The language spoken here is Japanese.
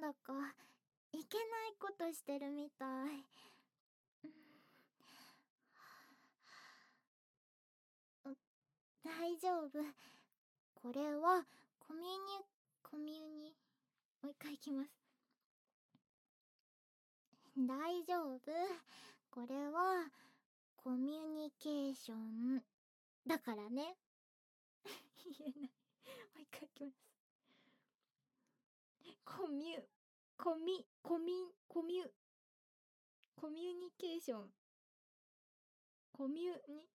なんだかいけないことしてるみたい。大丈夫。これはコミュニコミュニ？もう一回いきます。大丈夫。これはコミュニケーションだからね。言えないもう一回いきますコミュコミコミコミュコミュニケーション。コミュニ